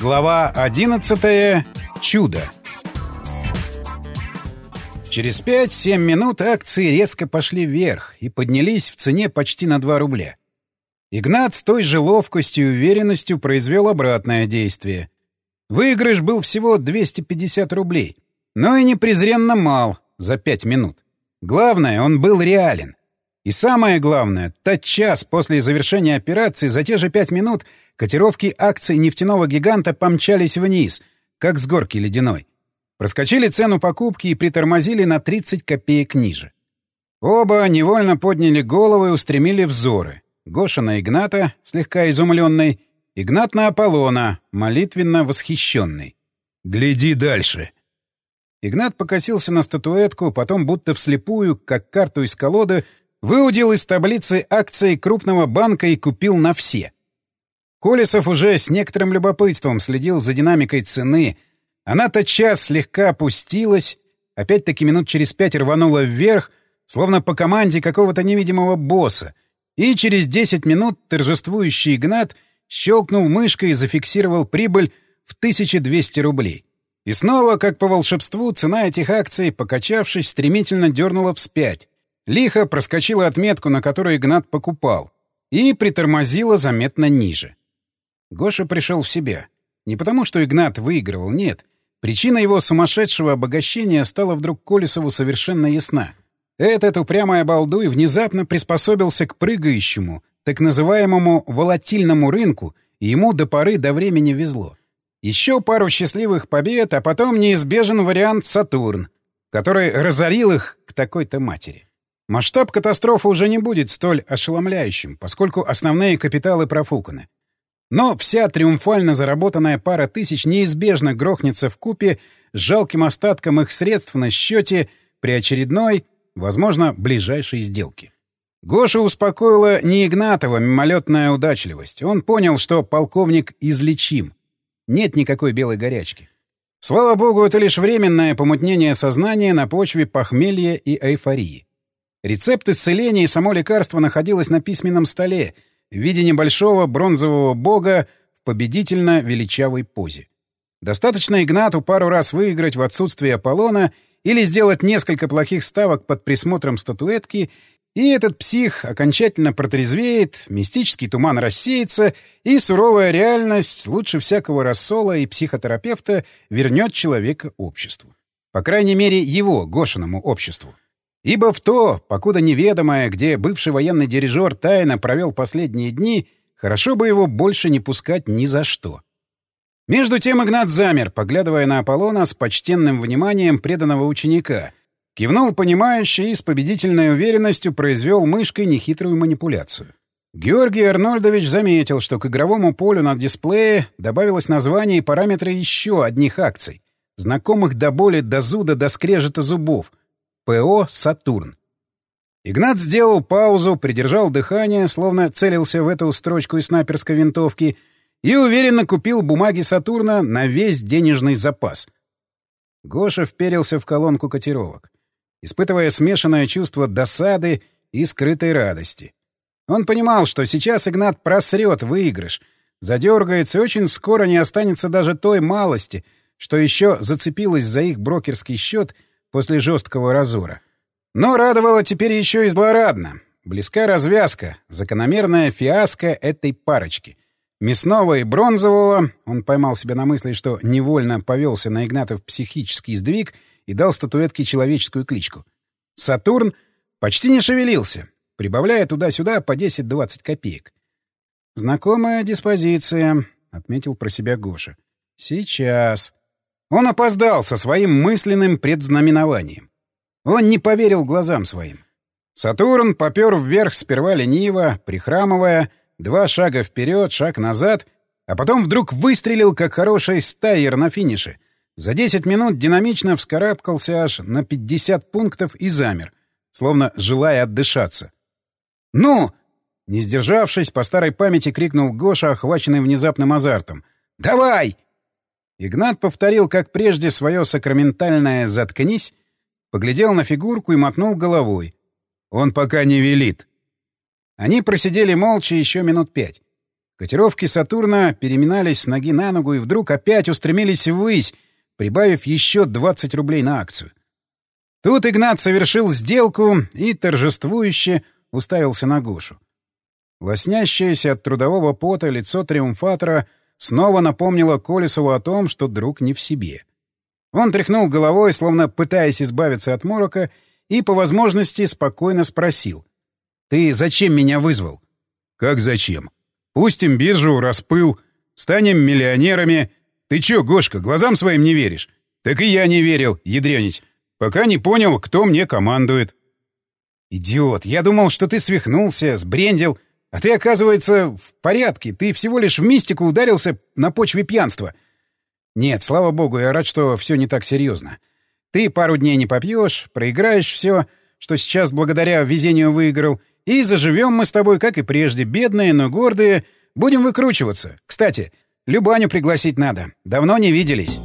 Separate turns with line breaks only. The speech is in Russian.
Глава 11. Чудо. Через 5-7 минут акции резко пошли вверх и поднялись в цене почти на 2 рубля. Игнат с той же ловкостью и уверенностью произвел обратное действие. Выигрыш был всего 250 рублей, но и непрезренно мал за 5 минут. Главное, он был реален. И самое главное, тотчас после завершения операции за те же пять минут котировки акций нефтяного гиганта помчались вниз, как с горки ледяной. Проскочили цену покупки и притормозили на 30 копеек ниже. Оба невольно подняли головы и устремили взоры. Гоша на Игната, слегка изумленный, Игнат на Аполлона, молитвенно восхищенный. «Гляди дальше!» Игнат покосился на статуэтку, потом будто вслепую, как карту из колоды, Выудил из таблицы акции крупного банка и купил на все. Колесов уже с некоторым любопытством следил за динамикой цены. Она тотчас слегка опустилась, опять-таки минут через пять рванула вверх, словно по команде какого-то невидимого босса, и через 10 минут торжествующий Игнат щелкнул мышкой и зафиксировал прибыль в 1200 рублей. И снова, как по волшебству, цена этих акций, покачавшись, стремительно дернула вспять. Лихо проскочила отметку, на которой Игнат покупал, и притормозила заметно ниже. Гоша пришел в себя. Не потому, что Игнат выигрывал, нет. Причина его сумасшедшего обогащения стала вдруг Колесову совершенно ясна. Этот упрямый обалдуй внезапно приспособился к прыгающему, так называемому волатильному рынку, и ему до поры до времени везло. Еще пару счастливых побед, а потом неизбежен вариант «Сатурн», который разорил их к такой-то матери. Масштаб катастрофы уже не будет столь ошеломляющим, поскольку основные капиталы профуканы. Но вся триумфально заработанная пара тысяч неизбежно грохнется в купе с жалким остатком их средств на счете при очередной, возможно, ближайшей сделке. Гоша успокоила не Игнатова мимолетная удачливость. Он понял, что полковник излечим. Нет никакой белой горячки. Слава богу, это лишь временное помутнение сознания на почве похмелья и эйфории. Рецепт исцеления и само лекарство находилось на письменном столе в виде небольшого бронзового бога в победительно величавой позе. Достаточно Игнату пару раз выиграть в отсутствие Аполлона или сделать несколько плохих ставок под присмотром статуэтки, и этот псих окончательно протрезвеет, мистический туман рассеется, и суровая реальность лучше всякого рассола и психотерапевта вернет человека обществу. По крайней мере, его, Гошиному, обществу. Ибо в то, покуда неведомое, где бывший военный дирижер тайно провел последние дни, хорошо бы его больше не пускать ни за что. Между тем Игнат замер, поглядывая на Аполлона с почтенным вниманием преданного ученика. Кивнул понимающе и с победительной уверенностью произвел мышкой нехитрую манипуляцию. Георгий Арнольдович заметил, что к игровому полю на дисплее добавилось название и параметры еще одних акций, знакомых до боли, до зуда, до скрежета зубов — ПО «Сатурн». Игнат сделал паузу, придержал дыхание, словно целился в эту строчку из снайперской винтовки, и уверенно купил бумаги «Сатурна» на весь денежный запас. Гоша вперился в колонку котировок, испытывая смешанное чувство досады и скрытой радости. Он понимал, что сейчас Игнат просрет выигрыш, задергается и очень скоро не останется даже той малости, что еще зацепилась за их брокерский счет — после жесткого разора. Но радовало теперь еще и злорадно. Близка развязка, закономерная фиаско этой парочки. Мясного и бронзового он поймал себя на мысли, что невольно повелся на Игнатов психический сдвиг и дал статуэтке человеческую кличку. Сатурн почти не шевелился, прибавляя туда-сюда по 10-20 копеек. «Знакомая диспозиция», — отметил про себя Гоша. «Сейчас». Он опоздал со своим мысленным предзнаменованием. Он не поверил глазам своим. Сатурн попер вверх сперва лениво, прихрамывая, два шага вперед, шаг назад, а потом вдруг выстрелил, как хороший стайер на финише. За 10 минут динамично вскарабкался аж на 50 пунктов и замер, словно желая отдышаться. «Ну!» Не сдержавшись, по старой памяти крикнул Гоша, охваченный внезапным азартом. «Давай!» Игнат повторил, как прежде, свое сакраментальное «заткнись», поглядел на фигурку и мотнул головой. «Он пока не велит». Они просидели молча еще минут пять. Котировки Сатурна переминались с ноги на ногу и вдруг опять устремились ввысь, прибавив еще 20 рублей на акцию. Тут Игнат совершил сделку и торжествующе уставился на Гошу. Лоснящееся от трудового пота лицо триумфатора снова напомнило Колесову о том, что друг не в себе. Он тряхнул головой, словно пытаясь избавиться от морока, и, по возможности, спокойно спросил. «Ты зачем меня вызвал?»
«Как зачем? Пустим биржу, распыл, станем миллионерами. Ты чё, Гошка, глазам своим не веришь? Так и я не верил, ядрёнить, пока не понял, кто мне командует».
«Идиот, я думал, что ты свихнулся, сбрендил, а ты, оказывается, в порядке, ты всего лишь в мистику ударился на почве пьянства. Нет, слава богу, я рад, что все не так серьезно. Ты пару дней не попьешь, проиграешь все, что сейчас благодаря везению выиграл, и заживем мы с тобой, как и прежде, бедные, но гордые, будем выкручиваться. Кстати, Любаню пригласить надо, давно не виделись.